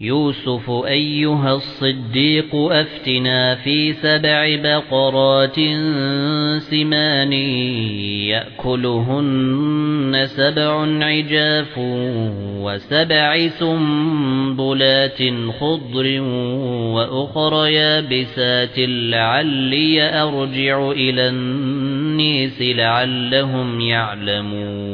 يوسف أيها الصديق أفتنا في سبع بقرات سمان يأكلهن سبع عجاف وسبع سنبلات خضر وأخر يابسات لعلي أرجع إلى النيس لعلهم يعلمون.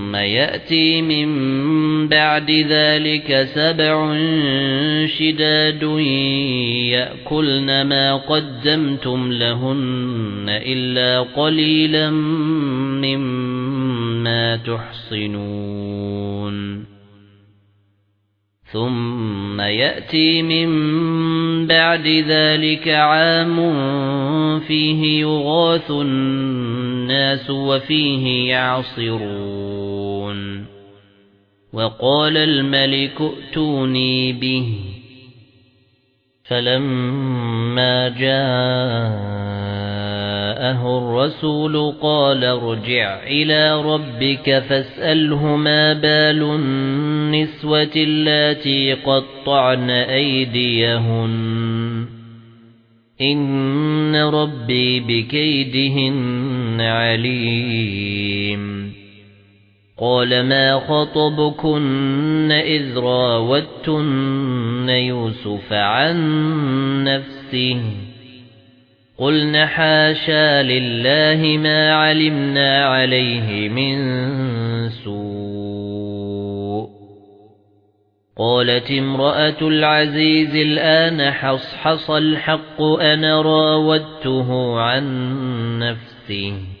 يَأْتِي مِن بَعْدِ ذَلِكَ سَبْعٌ شِدَادٌ يَأْكُلْنَ مَا قَدَّمْتُمْ لَهُنَّ إِلَّا قَلِيلًا مِّمَّا تُحْصِنُونَ. ثُمَّ يَأْتِي مِن بَعْدِ ذَلِكَ عَامٌ فِيهِ يُغَاثُ النَّاسُ وَفِيهِ يَعْصِرُونَ. وَقَالَ الْمَلِكُ ائْتُونِي بِهِ. فَلَمَّا جَاءَهُ الرَّسُولُ قَالَ ارْجِعْ إِلَى رَبِّكَ فَاسْأَلْهُ مَا بَالُ النِّسْوَةِ اللَّاتِي قَطَّعْنَ أَيْدِيَهُنَّ. إِنَّ رَبِّي بِكَيْدِهِنَّ عَلِيمٌ. قَالَ مَا خَطْبُكُنَّ إِذْ رَاوَدتُّنَّ يُوسُفَ عَن نَّفْسِهِ قُلْنَ حَاشَا لِلَّهِ مَا عَلِمْنَا عَلَيْهِ مِن سُوءٍ قَالَتِ امْرَأَةُ الْعَزِيزِ الْآنَ حَصْحَصَ الْحَقُّ أَنَا رَاوَدتُّهُ عَن نَّفْسِهِ